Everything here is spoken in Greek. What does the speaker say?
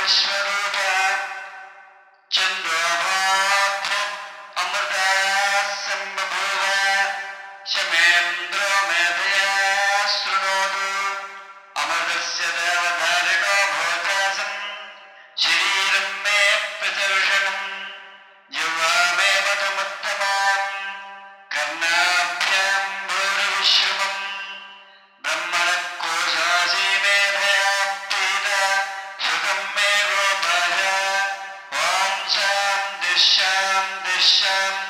Christmas. Beshem, Beshem,